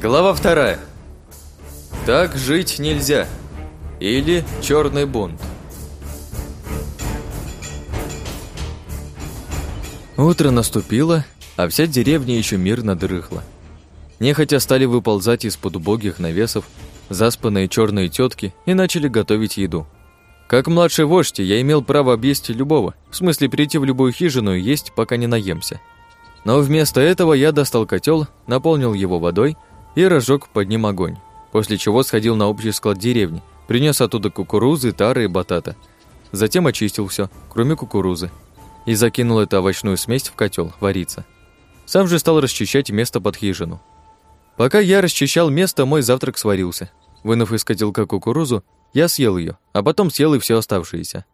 Глава вторая. Так жить нельзя. Или черный бунт. Утро наступило, а вся деревня еще мирно дрыхла. Нехотя стали выползать из-под убогих навесов заспанные черные тетки и начали готовить еду. Как младший вождь, я имел право объесть любого, в смысле прийти в любую хижину и есть, пока не наемся. Но вместо этого я достал котел, наполнил его водой и разжег под ним огонь, после чего сходил на общий склад деревни, принес оттуда кукурузы, тары и батата. Затем очистил все, кроме кукурузы, и закинул эту овощную смесь в котел вариться. Сам же стал расчищать место под хижину. Пока я расчищал место, мой завтрак сварился. Вынув из котелка кукурузу, я съел ее, а потом съел и все оставшееся.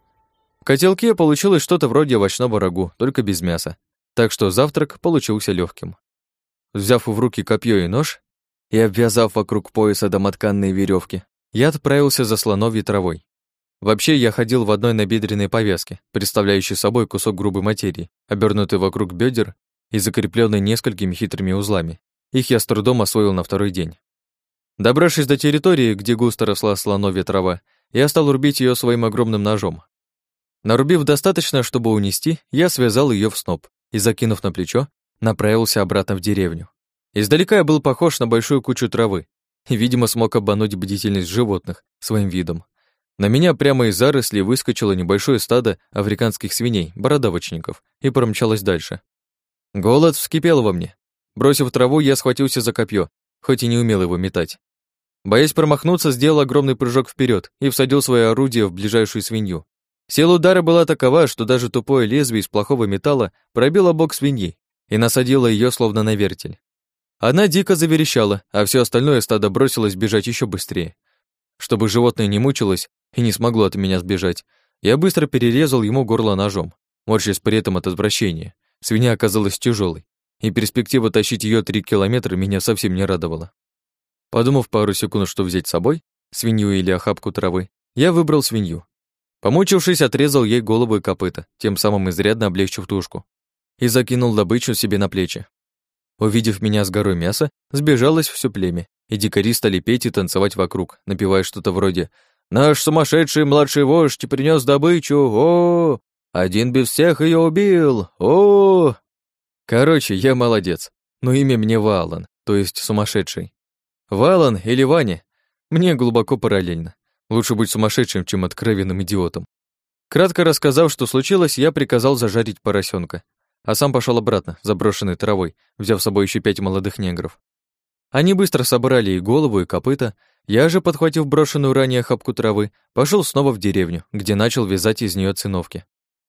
В котелке получилось что-то вроде овощного рагу, только без мяса. Так что завтрак получился легким. Взяв в руки копье и нож, и, обвязав вокруг пояса домотканные веревки, я отправился за слоновьей травой. Вообще, я ходил в одной набедренной повязке, представляющей собой кусок грубой материи, обернутый вокруг бедер и закрепленный несколькими хитрыми узлами. Их я с трудом освоил на второй день. Добравшись до территории, где густо росла слоновья трава, я стал рубить ее своим огромным ножом. Нарубив достаточно, чтобы унести, я связал ее в сноп и, закинув на плечо, направился обратно в деревню. Издалека я был похож на большую кучу травы и, видимо, смог обмануть бдительность животных своим видом. На меня прямо из заросли выскочило небольшое стадо африканских свиней, бородавочников, и промчалось дальше. Голод вскипел во мне. Бросив траву, я схватился за копье, хоть и не умел его метать. Боясь промахнуться, сделал огромный прыжок вперед и всадил свое орудие в ближайшую свинью. Сила удара была такова, что даже тупое лезвие из плохого металла пробило бок свиньи и насадило ее словно на вертель. Она дико заверещала, а все остальное стадо бросилось бежать еще быстрее. Чтобы животное не мучилось и не смогло от меня сбежать, я быстро перерезал ему горло ножом, морщась при этом от извращения. Свинья оказалась тяжелой, и перспектива тащить ее три километра меня совсем не радовала. Подумав пару секунд, что взять с собой, свинью или охапку травы, я выбрал свинью. Помучившись, отрезал ей голову и копыта, тем самым изрядно облегчив тушку, и закинул добычу себе на плечи. Увидев меня с горой мяса, сбежалось все племя, и дикари стали петь и танцевать вокруг, напевая что-то вроде «Наш сумасшедший младший вождь принес добычу, о, Один без всех ее убил, о, Короче, я молодец, но имя мне Валан, то есть сумасшедший. Валан или Ваня мне глубоко параллельно. Лучше быть сумасшедшим, чем откровенным идиотом. Кратко рассказав, что случилось, я приказал зажарить поросенка, а сам пошел обратно, заброшенной травой, взяв с собой еще пять молодых негров. Они быстро собрали и голову, и копыта, я же, подхватив брошенную ранее хапку травы, пошел снова в деревню, где начал вязать из нее циновки,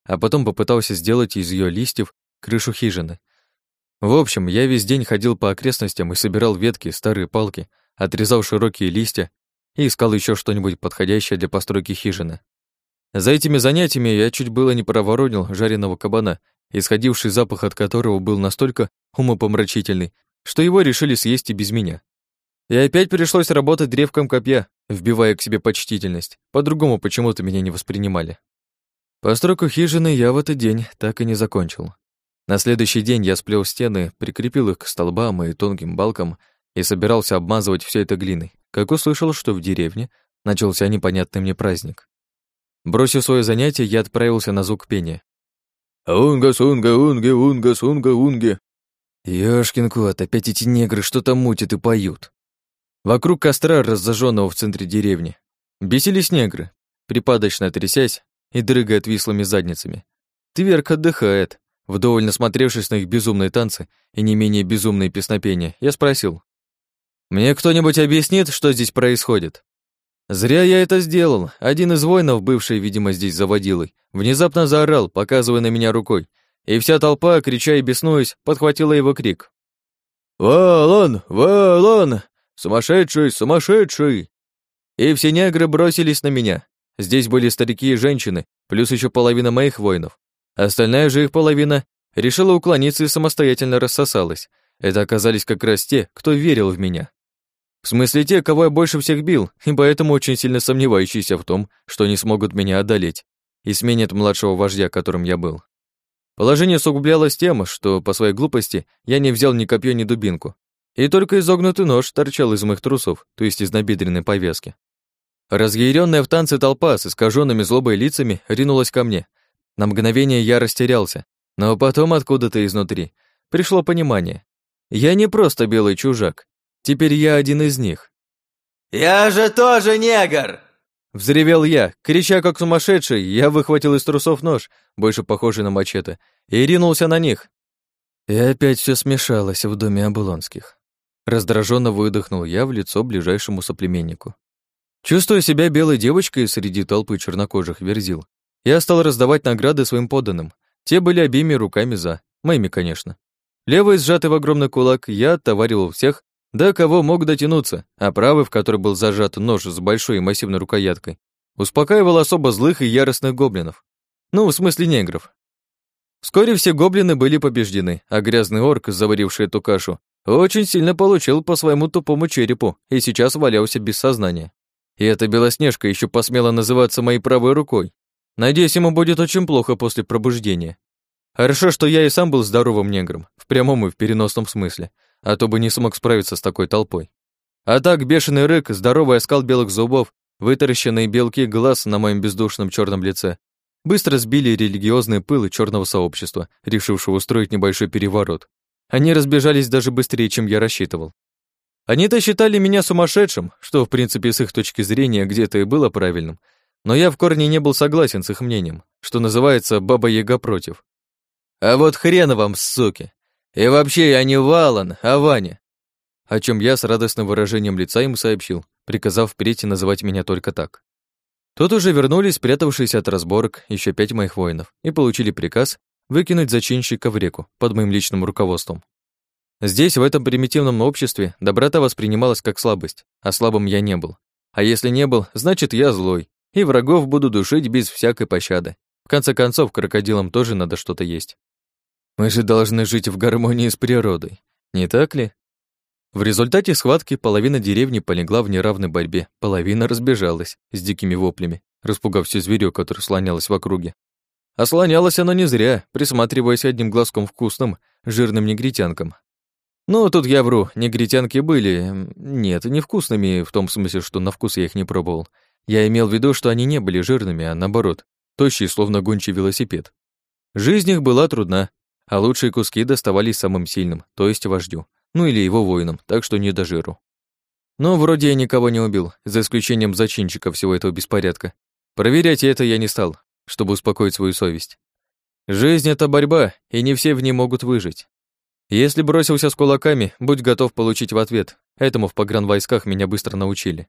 а потом попытался сделать из ее листьев крышу хижины. В общем, я весь день ходил по окрестностям и собирал ветки, старые палки, отрезал широкие листья и искал еще что-нибудь подходящее для постройки хижины. За этими занятиями я чуть было не проворонил жареного кабана, исходивший запах от которого был настолько умопомрачительный, что его решили съесть и без меня. И опять пришлось работать древком копья, вбивая к себе почтительность. По-другому почему-то меня не воспринимали. Постройку хижины я в этот день так и не закончил. На следующий день я сплел стены, прикрепил их к столбам и тонким балкам и собирался обмазывать все это глиной, как услышал, что в деревне начался непонятный мне праздник. Бросив свое занятие, я отправился на звук пения. «Унга-сунга-унги, унга-сунга-унги!» Ёшкин кот, опять эти негры что-то мутят и поют. Вокруг костра, разожженного в центре деревни, бесились негры, припадочно трясясь и дрыгая отвислыми задницами. Тверк отдыхает, Вдоволь насмотревшись на их безумные танцы и не менее безумные песнопения, я спросил. «Мне кто-нибудь объяснит, что здесь происходит?» Зря я это сделал. Один из воинов, бывший, видимо, здесь заводилой, внезапно заорал, показывая на меня рукой, и вся толпа, крича и беснуясь, подхватила его крик. «Валон! Валон! Сумасшедший! Сумасшедший!» И все негры бросились на меня. Здесь были старики и женщины, плюс еще половина моих воинов. Остальная же их половина решила уклониться и самостоятельно рассосалась. Это оказались как раз те, кто верил в меня. В смысле те, кого я больше всех бил, и поэтому очень сильно сомневающиеся в том, что они смогут меня одолеть и сменят младшего вождя, которым я был. Положение усугублялось тем, что по своей глупости я не взял ни копье, ни дубинку. и только изогнутый нож торчал из моих трусов, то есть из набедренной повязки. Разъяренная в танце толпа с искаженными злобой лицами ринулась ко мне. На мгновение я растерялся, но потом откуда-то изнутри пришло понимание. Я не просто белый чужак, теперь я один из них. «Я же тоже негр!» Взревел я, крича как сумасшедший, я выхватил из трусов нож, больше похожий на мачете, и ринулся на них. И опять все смешалось в доме Оболонских. Раздраженно выдохнул я в лицо ближайшему соплеменнику. Чувствуя себя белой девочкой среди толпы чернокожих верзил, я стал раздавать награды своим подданным. Те были обеими руками за, моими, конечно. Левый, сжатый в огромный кулак, я оттоваривал всех, до кого мог дотянуться, а правый, в который был зажат нож с большой и массивной рукояткой, успокаивал особо злых и яростных гоблинов. Ну, в смысле негров. Вскоре все гоблины были побеждены, а грязный орк, заваривший эту кашу, очень сильно получил по своему тупому черепу и сейчас валялся без сознания. И эта Белоснежка еще посмела называться моей правой рукой. Надеюсь, ему будет очень плохо после пробуждения. Хорошо, что я и сам был здоровым негром, в прямом и в переносном смысле, а то бы не смог справиться с такой толпой. А так, бешеный рык, здоровый оскал белых зубов, вытаращенные белки глаз на моем бездушном черном лице, быстро сбили религиозные пылы черного сообщества, решившего устроить небольшой переворот. Они разбежались даже быстрее, чем я рассчитывал. Они-то считали меня сумасшедшим, что, в принципе, с их точки зрения где-то и было правильным, но я в корне не был согласен с их мнением, что называется «баба-яга против». А вот хрен вам, суки! И вообще я не Валан, а Ваня. О чем я с радостным выражением лица ему сообщил, приказав впредь называть меня только так. Тут уже вернулись спрятавшиеся от разборок еще пять моих воинов и получили приказ выкинуть зачинщика в реку под моим личным руководством. Здесь, в этом примитивном обществе, доброта воспринималась как слабость, а слабым я не был. А если не был, значит, я злой, и врагов буду душить без всякой пощады. В конце концов, крокодилам тоже надо что-то есть. Мы же должны жить в гармонии с природой, не так ли? В результате схватки половина деревни полегла в неравной борьбе, половина разбежалась с дикими воплями, распугав всю зверё, которое слонялось в округе. А слонялась оно не зря, присматриваясь одним глазком вкусным, жирным негритянкам. Ну, тут я вру, негритянки были... Нет, невкусными, в том смысле, что на вкус я их не пробовал. Я имел в виду, что они не были жирными, а наоборот, тощие, словно гончий велосипед. Жизнь их была трудна, а лучшие куски доставались самым сильным, то есть вождю, ну или его воинам, так что не до жиру. Но вроде я никого не убил, за исключением зачинщика всего этого беспорядка. Проверять это я не стал, чтобы успокоить свою совесть. Жизнь — это борьба, и не все в ней могут выжить. Если бросился с кулаками, будь готов получить в ответ. Этому в погранвойсках меня быстро научили.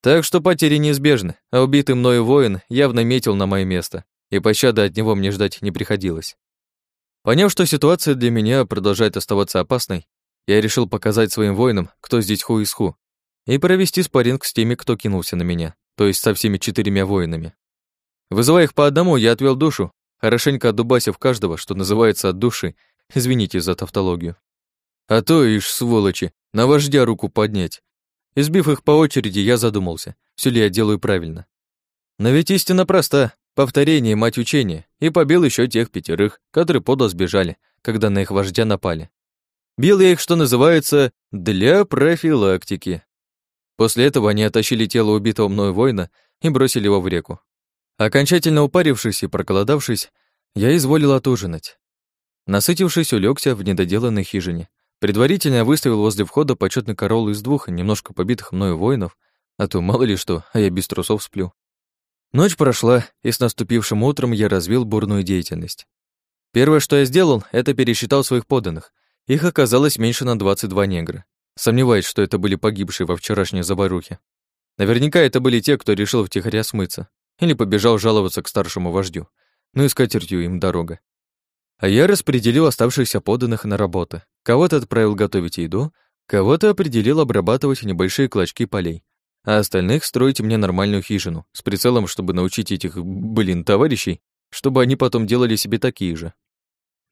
Так что потери неизбежны, а убитый мною воин явно метил на мое место, и пощады от него мне ждать не приходилось. Поняв, что ситуация для меня продолжает оставаться опасной, я решил показать своим воинам, кто здесь ху из ху, и провести спарринг с теми, кто кинулся на меня, то есть со всеми четырьмя воинами. Вызывая их по одному, я отвел душу, хорошенько отдубасив каждого, что называется от души, извините за тавтологию. А то, ишь, сволочи, на вождя руку поднять. Избив их по очереди, я задумался, все ли я делаю правильно. Но ведь истина проста. Повторение, мать учения, и побил еще тех пятерых, которые подло сбежали, когда на их вождя напали. Бил я их, что называется, для профилактики. После этого они оттащили тело убитого мною воина и бросили его в реку. Окончательно упарившись и проколодавшись, я изволил отужинать. Насытившись, улегся в недоделанной хижине. Предварительно выставил возле входа почетный корол из двух немножко побитых мною воинов, а то мало ли что, а я без трусов сплю. Ночь прошла, и с наступившим утром я развил бурную деятельность. Первое, что я сделал, это пересчитал своих подданных. Их оказалось меньше на 22 негра. Сомневаюсь, что это были погибшие во вчерашней заборухе. Наверняка это были те, кто решил втихаря смыться или побежал жаловаться к старшему вождю. Ну и с катертью им дорога. А я распределил оставшихся подданных на работы. Кого-то отправил готовить еду, кого-то определил обрабатывать небольшие клочки полей, а остальных строить мне нормальную хижину с прицелом, чтобы научить этих, блин, товарищей, чтобы они потом делали себе такие же.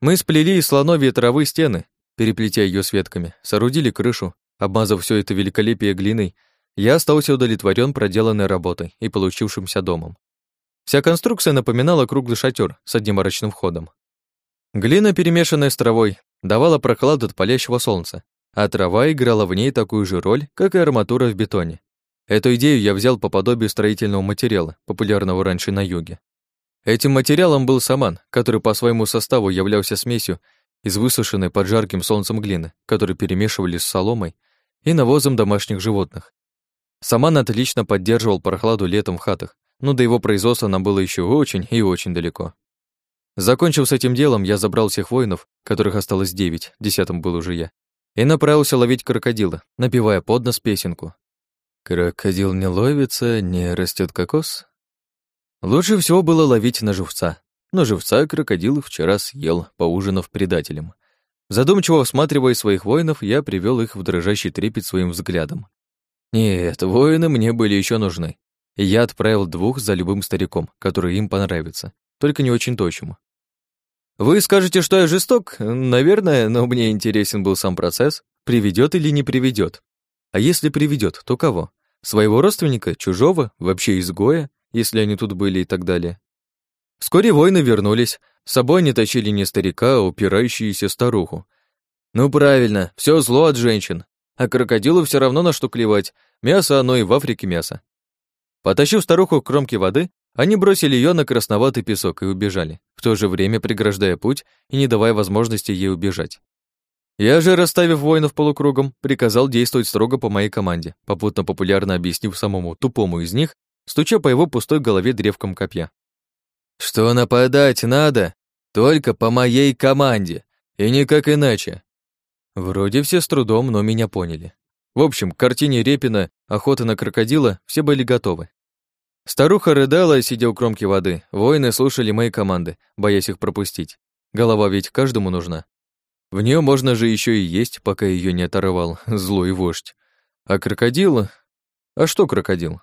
Мы сплели из слоновья травы стены, переплетя ее с ветками, соорудили крышу, обмазав все это великолепие глиной, я остался удовлетворен проделанной работой и получившимся домом. Вся конструкция напоминала круглый шатер с одним арочным входом. Глина, перемешанная с травой, давала прохладу от палящего солнца, а трава играла в ней такую же роль, как и арматура в бетоне. Эту идею я взял по подобию строительного материала, популярного раньше на юге. Этим материалом был саман, который по своему составу являлся смесью из высушенной под жарким солнцем глины, которую перемешивали с соломой и навозом домашних животных. Саман отлично поддерживал прохладу летом в хатах, но до его производства нам было еще очень и очень далеко. Закончив с этим делом, я забрал всех воинов, которых осталось девять, десятым был уже я, и направился ловить крокодила, напевая под нос песенку. «Крокодил не ловится, не растет кокос, Лучше всего было ловить на живца. Но живца крокодил вчера съел, поужинав предателем. Задумчиво осматривая своих воинов, я привел их в дрожащий трепет своим взглядом. Нет, воины мне были еще нужны. И я отправил двух за любым стариком, который им понравится, только не очень точему. Вы скажете, что я жесток? Наверное, но мне интересен был сам процесс, приведет или не приведет. А если приведет, то кого? Своего родственника, чужого, вообще изгоя? если они тут были и так далее. Вскоре воины вернулись. С собой они тащили не старика, а упирающуюся старуху. Ну правильно, все зло от женщин. А крокодилу все равно на что клевать. Мясо оно и в Африке мясо. Потащив старуху к кромке воды, они бросили ее на красноватый песок и убежали, в то же время преграждая путь и не давая возможности ей убежать. Я же, расставив воинов полукругом, приказал действовать строго по моей команде, попутно популярно объяснив самому тупому из них, стуча по его пустой голове древком копья. «Что нападать надо? Только по моей команде, и никак иначе». Вроде все с трудом, но меня поняли. В общем, к картине Репина «Охота на крокодила» все были готовы. Старуха рыдала, сидя у кромки воды. Воины слушали мои команды, боясь их пропустить. Голова ведь каждому нужна. В нее можно же еще и есть, пока ее не оторвал злой вождь. А крокодил? А что крокодил?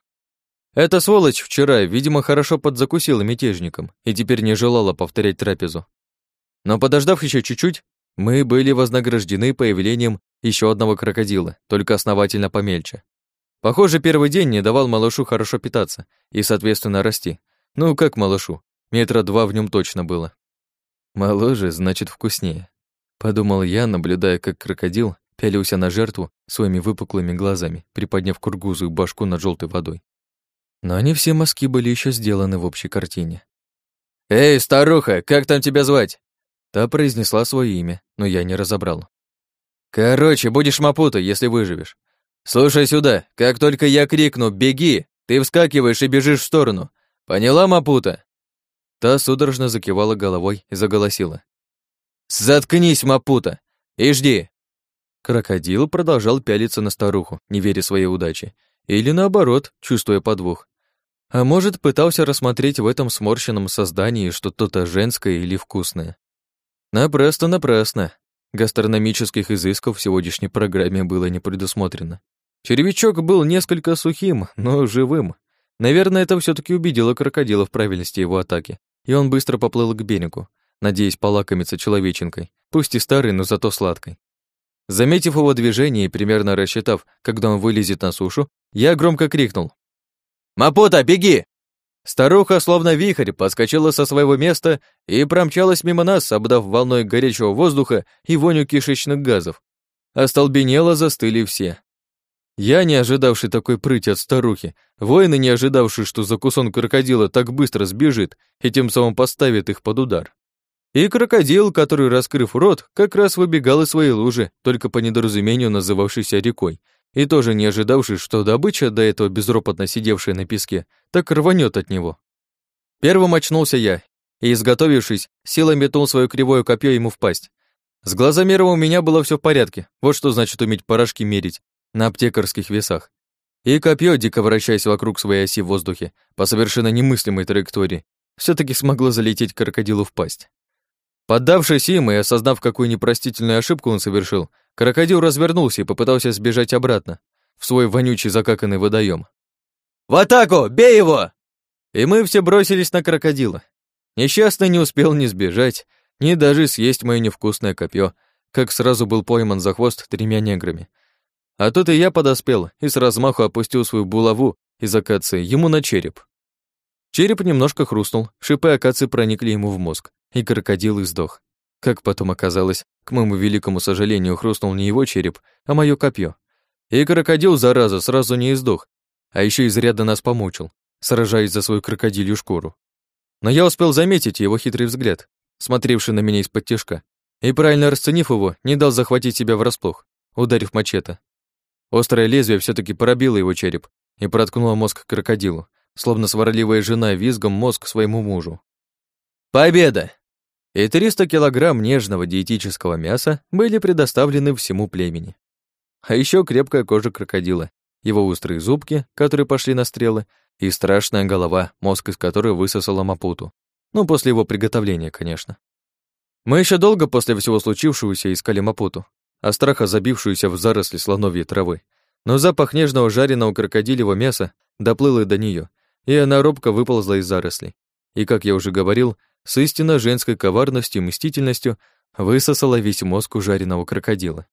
Эта сволочь вчера, видимо, хорошо подзакусила мятежником и теперь не желала повторять трапезу. Но подождав еще чуть-чуть, мы были вознаграждены появлением еще одного крокодила, только основательно помельче. Похоже, первый день не давал малышу хорошо питаться и, соответственно, расти. Ну, как малышу, метра два в нем точно было. Моложе, значит, вкуснее. Подумал я, наблюдая, как крокодил пялился на жертву своими выпуклыми глазами, приподняв кургузую башку над желтой водой. Но не все мазки были еще сделаны в общей картине. «Эй, старуха, как там тебя звать?» Та произнесла свое имя, но я не разобрал. «Короче, будешь Мапута, если выживешь. Слушай сюда, как только я крикну «беги», ты вскакиваешь и бежишь в сторону. Поняла, Мапута?» Та судорожно закивала головой и заголосила. «Заткнись, Мапута, и жди!» Крокодил продолжал пялиться на старуху, не веря своей удаче, или наоборот, чувствуя подвох. А может, пытался рассмотреть в этом сморщенном создании что-то женское или вкусное. Напрасно-напрасно. Гастрономических изысков в сегодняшней программе было не предусмотрено. Червячок был несколько сухим, но живым. Наверное, это все таки убедило крокодила в правильности его атаки, и он быстро поплыл к берегу, надеясь полакомиться человеченкой, пусть и старой, но зато сладкой. Заметив его движение и примерно рассчитав, когда он вылезет на сушу, я громко крикнул. «Мапота, беги!» Старуха, словно вихрь, подскочила со своего места и промчалась мимо нас, обдав волной горячего воздуха и воню кишечных газов. Остолбенело застыли все. Я, не ожидавший такой прыти от старухи, воины, не ожидавшие, что закусон крокодила так быстро сбежит и тем самым поставит их под удар. И крокодил, который, раскрыв рот, как раз выбегал из своей лужи, только по недоразумению называвшейся рекой, и тоже не ожидавший, что добыча, до этого безропотно сидевшая на песке, так рванет от него. Первым очнулся я, и, изготовившись, силой метнул свое кривое копье ему в пасть. С глазомером у меня было все в порядке, вот что значит уметь порошки мерить на аптекарских весах. И копье, дико вращаясь вокруг своей оси в воздухе, по совершенно немыслимой траектории, все таки смогло залететь крокодилу в пасть. Поддавшись им и осознав, какую непростительную ошибку он совершил, крокодил развернулся и попытался сбежать обратно, в свой вонючий закаканный водоем. «В атаку! Бей его!» И мы все бросились на крокодила. Несчастный не успел ни сбежать, ни даже съесть мое невкусное копье, как сразу был пойман за хвост тремя неграми. А тут и я подоспел и с размаху опустил свою булаву из акации ему на череп. Череп немножко хрустнул, шипы акации проникли ему в мозг, и крокодил издох. Как потом оказалось, к моему великому сожалению, хрустнул не его череп, а моё копье. И крокодил, зараза, сразу не издох, а еще изрядно нас помучил, сражаясь за свою крокодилью шкуру. Но я успел заметить его хитрый взгляд, смотревший на меня из-под тяжка, и, правильно расценив его, не дал захватить себя врасплох, ударив мачете. Острое лезвие все таки пробило его череп и проткнуло мозг крокодилу, словно сварливая жена визгом мозг своему мужу. Победа! И 300 килограмм нежного диетического мяса были предоставлены всему племени. А еще крепкая кожа крокодила, его острые зубки, которые пошли на стрелы, и страшная голова, мозг из которой высосала Мапуту. Ну, после его приготовления, конечно. Мы еще долго после всего случившегося искали Мапуту, а страха забившуюся в заросли слоновьей травы. Но запах нежного жареного крокодилевого мяса доплыл и до нее, и она робко выползла из зарослей. И, как я уже говорил, с истинно женской коварностью и мстительностью высосала весь мозг у жареного крокодила.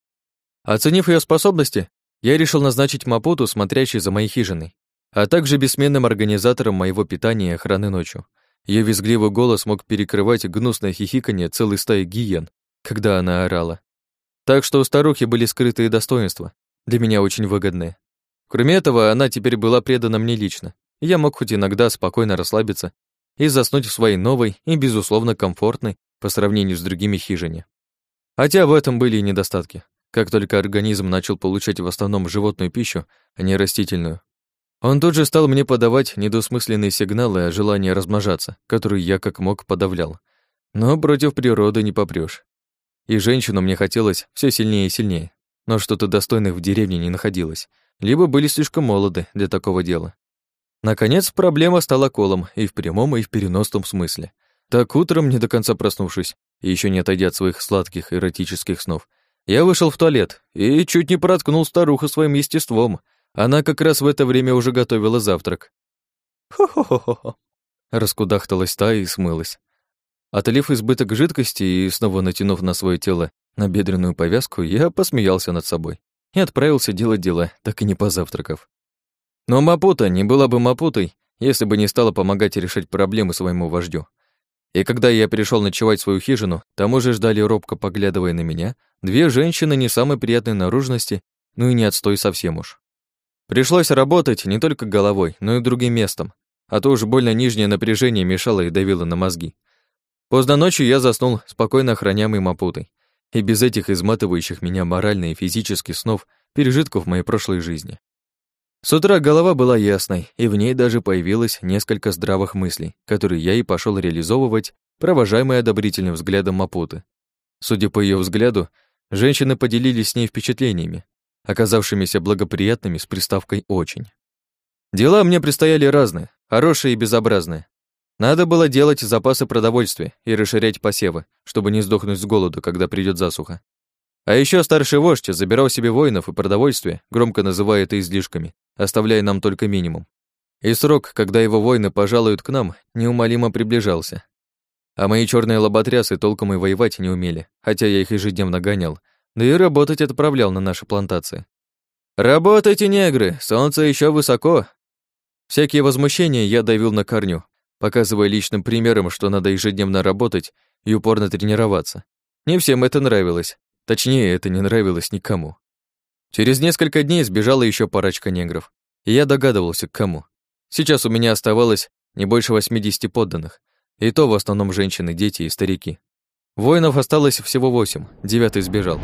Оценив ее способности, я решил назначить Мапуту, смотрящей за моей хижиной, а также бессменным организатором моего питания и охраны ночью. Ее визгливый голос мог перекрывать гнусное хихиканье целой стаи гиен, когда она орала. Так что у старухи были скрытые достоинства, для меня очень выгодные. Кроме этого, она теперь была предана мне лично, я мог хоть иногда спокойно расслабиться и заснуть в своей новой и, безусловно, комфортной по сравнению с другими хижине. Хотя в этом были и недостатки. Как только организм начал получать в основном животную пищу, а не растительную, он тут же стал мне подавать недосмысленные сигналы о желании размножаться, которые я как мог подавлял. Но против природы не попрёшь. И женщину мне хотелось все сильнее и сильнее, но что-то достойных в деревне не находилось, либо были слишком молоды для такого дела. Наконец, проблема стала колом и в прямом, и в переносном смысле. Так утром, не до конца проснувшись, и еще не отойдя от своих сладких эротических снов, я вышел в туалет и чуть не проткнул старуху своим естеством. Она как раз в это время уже готовила завтрак. «Хо-хо-хо-хо!» Раскудахталась та и смылась. Отлив избыток жидкости и снова натянув на свое тело набедренную повязку, я посмеялся над собой и отправился делать дела, так и не позавтракав. Но Мапута не была бы Мапутой, если бы не стала помогать решать проблемы своему вождю. И когда я перешел ночевать в свою хижину, там уже ждали робко поглядывая на меня, две женщины не самой приятной наружности, ну и не отстой совсем уж. Пришлось работать не только головой, но и другим местом, а то уж больно нижнее напряжение мешало и давило на мозги. Поздно ночью я заснул, спокойно охраняемый Мапутой, и без этих изматывающих меня морально и физически снов, пережитков моей прошлой жизни. С утра голова была ясной, и в ней даже появилось несколько здравых мыслей, которые я и пошел реализовывать, провожаемый одобрительным взглядом Мапуты. Судя по ее взгляду, женщины поделились с ней впечатлениями, оказавшимися благоприятными с приставкой «очень». Дела мне предстояли разные, хорошие и безобразные. Надо было делать запасы продовольствия и расширять посевы, чтобы не сдохнуть с голоду, когда придет засуха. А еще старший вождь забирал себе воинов и продовольствие, громко называя это излишками, оставляя нам только минимум. И срок, когда его воины пожалуют к нам, неумолимо приближался. А мои черные лоботрясы толком и воевать не умели, хотя я их ежедневно гонял, да и работать отправлял на наши плантации. «Работайте, негры, солнце еще высоко!» Всякие возмущения я давил на корню, показывая личным примером, что надо ежедневно работать и упорно тренироваться. Не всем это нравилось, точнее, это не нравилось никому. Через несколько дней сбежала еще парочка негров, и я догадывался, к кому. Сейчас у меня оставалось не больше 80 подданных, и то в основном женщины, дети и старики. Воинов осталось всего восемь, девятый сбежал.